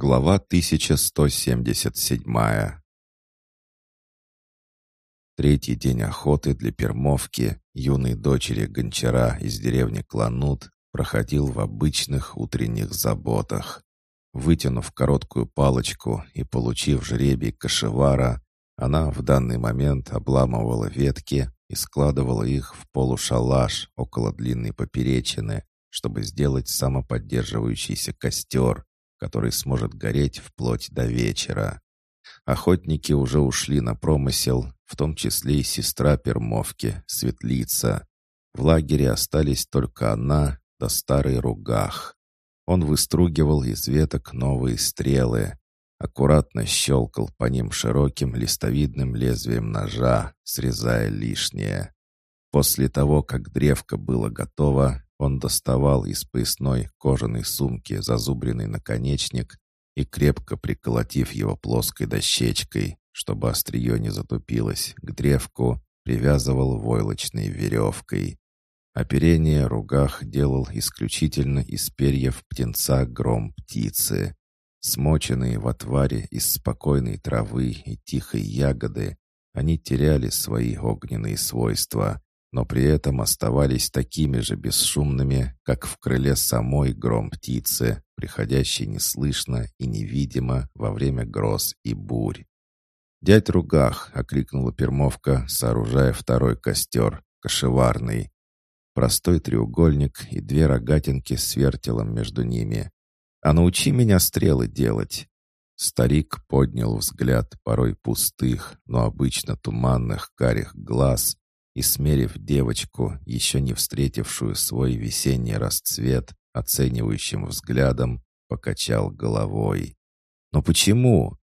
Глава 1177 Третий день охоты для Пермовки, юной дочери гончара из деревни Кланут, проходил в обычных утренних заботах. Вытянув короткую палочку и получив жребий кошевара, она в данный момент обламывала ветки и складывала их в полушалаш около длинной поперечины, чтобы сделать самоподдерживающийся костер, который сможет гореть вплоть до вечера. Охотники уже ушли на промысел, в том числе и сестра Пермовки, Светлица. В лагере остались только она да старый ругах. Он выстругивал из веток новые стрелы, аккуратно щелкал по ним широким листовидным лезвием ножа, срезая лишнее. После того, как древко было готово, он доставал из поясной кожаной сумки зазубренный наконечник и, крепко приколотив его плоской дощечкой, чтобы острие не затупилось, к древку привязывал войлочной веревкой. Оперение ругах делал исключительно из перьев птенца гром птицы. Смоченные в отваре из спокойной травы и тихой ягоды, они теряли свои огненные свойства, но при этом оставались такими же бесшумными, как в крыле самой гром птицы, приходящей неслышно и невидимо во время гроз и бурь. «Дядь Ругах!» — окликнула Пермовка, сооружая второй костер, кошеварный. Простой треугольник и две рогатинки с вертелом между ними. «А научи меня стрелы делать!» Старик поднял взгляд порой пустых, но обычно туманных карих глаз и, смерив девочку, еще не встретившую свой весенний расцвет, оценивающим взглядом, покачал головой. «Но почему?»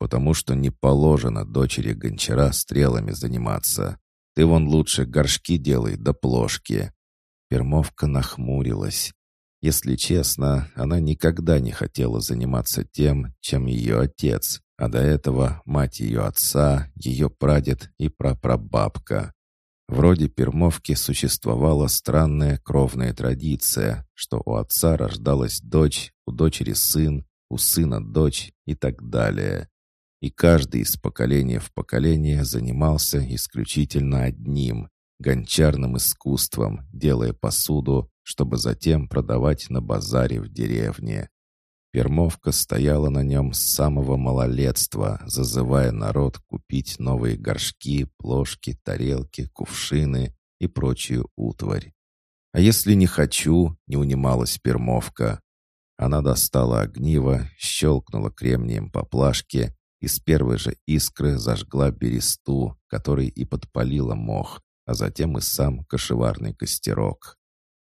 «Потому что не положено дочери гончара стрелами заниматься. Ты вон лучше горшки делай да плошки». Пермовка нахмурилась. Если честно, она никогда не хотела заниматься тем, чем ее отец, а до этого мать ее отца, ее прадед и прапрабабка. Вроде Пермовки существовала странная кровная традиция, что у отца рождалась дочь, у дочери сын, у сына дочь и так далее. И каждый из поколения в поколение занимался исключительно одним — гончарным искусством, делая посуду, чтобы затем продавать на базаре в деревне. Пермовка стояла на нем с самого малолетства, зазывая народ купить новые горшки, плошки, тарелки, кувшины и прочую утварь. «А если не хочу?» — не унималась Пермовка. Она достала огниво, щелкнула кремнием по плашке и с первой же искры зажгла бересту, который и подпалила мох, а затем и сам кошеварный костерок.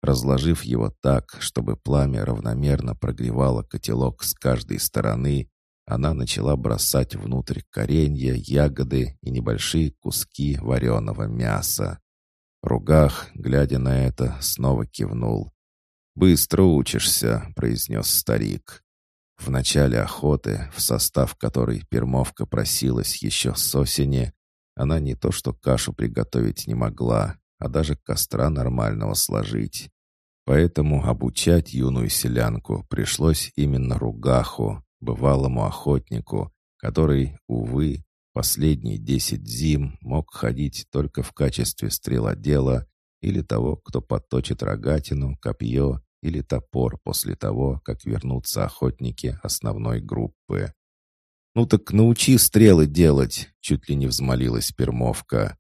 Разложив его так, чтобы пламя равномерно прогревало котелок с каждой стороны, она начала бросать внутрь коренья, ягоды и небольшие куски вареного мяса. Ругах, глядя на это, снова кивнул. «Быстро учишься», — произнес старик. В начале охоты, в состав которой пермовка просилась еще с осени, она не то что кашу приготовить не могла, а даже костра нормального сложить. Поэтому обучать юную селянку пришлось именно Ругаху, бывалому охотнику, который, увы, последние десять зим мог ходить только в качестве стрелодела или того, кто поточит рогатину, копье или топор после того, как вернутся охотники основной группы. «Ну так научи стрелы делать!» — чуть ли не взмолилась Пермовка.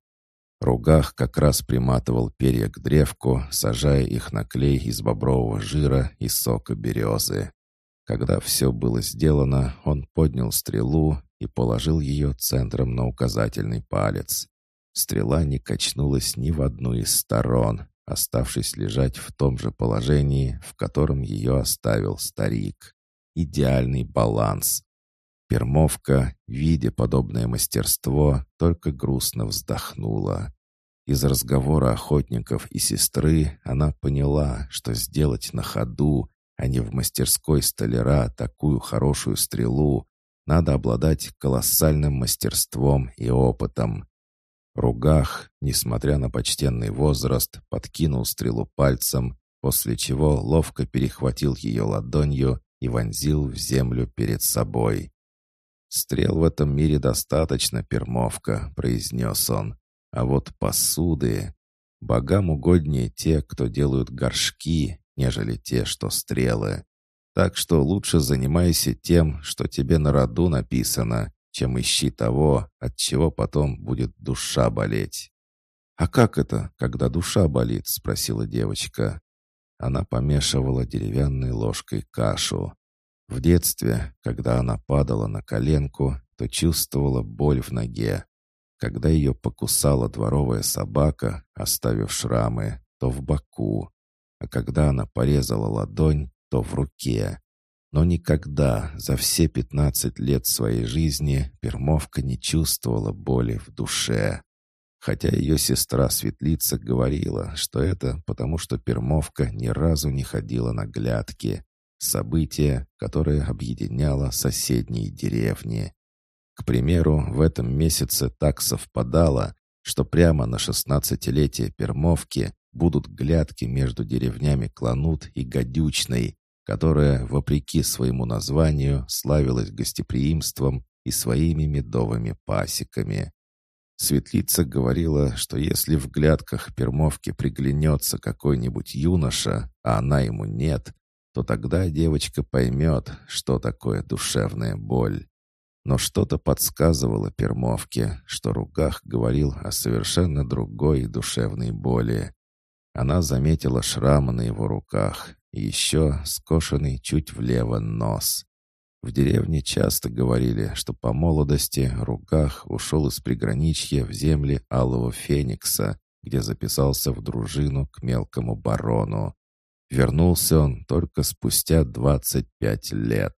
Ругах как раз приматывал перья к древку, сажая их на клей из бобрового жира и сока березы. Когда все было сделано, он поднял стрелу и положил ее центром на указательный палец. Стрела не качнулась ни в одну из сторон, оставшись лежать в том же положении, в котором ее оставил старик. Идеальный баланс. Пермовка, видя подобное мастерство, только грустно вздохнула. Из разговора охотников и сестры она поняла, что сделать на ходу, а не в мастерской столяра такую хорошую стрелу, надо обладать колоссальным мастерством и опытом. Ругах, несмотря на почтенный возраст, подкинул стрелу пальцем, после чего ловко перехватил ее ладонью и вонзил в землю перед собой. «Стрел в этом мире достаточно, пермовка», — произнес он. «А вот посуды...» Богам угоднее те, кто делают горшки, нежели те, что стрелы. Так что лучше занимайся тем, что тебе на роду написано, чем ищи того, от чего потом будет душа болеть. «А как это, когда душа болит?» — спросила девочка. Она помешивала деревянной ложкой кашу. В детстве, когда она падала на коленку, то чувствовала боль в ноге. Когда ее покусала дворовая собака, оставив шрамы, то в боку. А когда она порезала ладонь, то в руке. Но никогда за все пятнадцать лет своей жизни Пермовка не чувствовала боли в душе. Хотя ее сестра Светлица говорила, что это потому, что Пермовка ни разу не ходила на глядки. Событие, которое объединяло соседние деревни. К примеру, в этом месяце так совпадало, что прямо на шестнадцатилетие Пермовки будут глядки между деревнями Кланут и Гадючной, которая, вопреки своему названию, славилась гостеприимством и своими медовыми пасеками. Светлица говорила, что если в глядках Пермовки приглянется какой-нибудь юноша, а она ему нет, то тогда девочка поймет, что такое душевная боль. Но что-то подсказывало Пермовке, что Ругах говорил о совершенно другой душевной боли. Она заметила шрамы на его руках и еще скошенный чуть влево нос. В деревне часто говорили, что по молодости Ругах ушел из приграничья в земли Алого Феникса, где записался в дружину к мелкому барону. Вернулся он только спустя 25 лет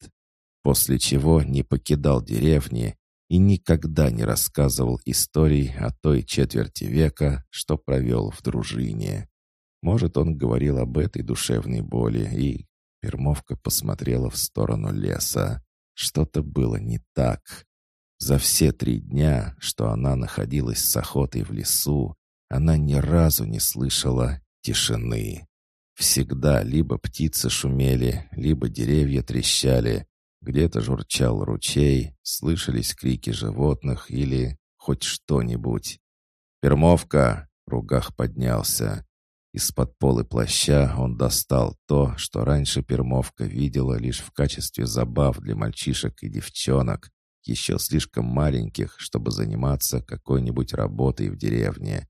после чего не покидал деревни и никогда не рассказывал историй о той четверти века, что провел в дружине. Может, он говорил об этой душевной боли, и Пермовка посмотрела в сторону леса. Что-то было не так. За все три дня, что она находилась с охотой в лесу, она ни разу не слышала тишины. Всегда либо птицы шумели, либо деревья трещали, где-то журчал ручей, слышались крики животных или хоть что-нибудь. «Пермовка!» — Ругах поднялся. Из-под полы плаща он достал то, что раньше Пермовка видела лишь в качестве забав для мальчишек и девчонок, еще слишком маленьких, чтобы заниматься какой-нибудь работой в деревне.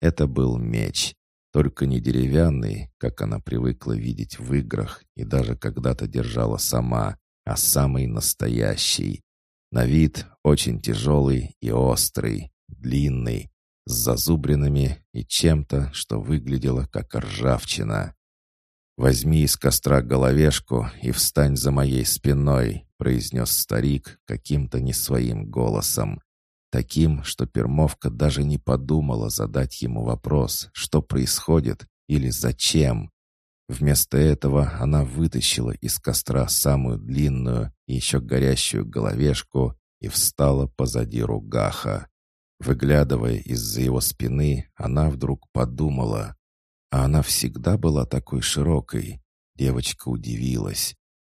Это был меч, только не деревянный, как она привыкла видеть в играх и даже когда-то держала сама, а самый настоящий. На вид очень тяжелый и острый, длинный, с зазубринами и чем-то, что выглядело как ржавчина. «Возьми из костра головешку и встань за моей спиной», произнес старик каким-то не своим голосом. Таким, что Пермовка даже не подумала задать ему вопрос, что происходит или зачем. Вместо этого она вытащила из костра самую длинную и еще горящую головешку и встала позади Ругаха. Выглядывая из-за его спины, она вдруг подумала. А она всегда была такой широкой. Девочка удивилась.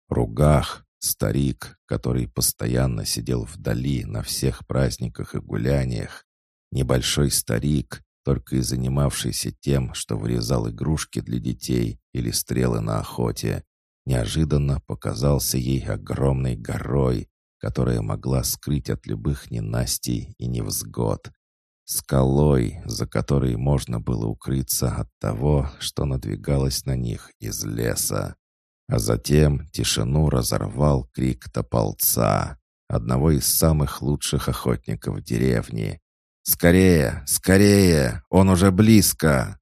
Ругах, старик, который постоянно сидел вдали на всех праздниках и гуляниях. Небольшой старик, только и занимавшийся тем, что вырезал игрушки для детей или стрелы на охоте, неожиданно показался ей огромной горой, которая могла скрыть от любых ненастий и невзгод. Скалой, за которой можно было укрыться от того, что надвигалось на них из леса. А затем тишину разорвал крик тополца, одного из самых лучших охотников деревни. «Скорее! Скорее! Он уже близко!»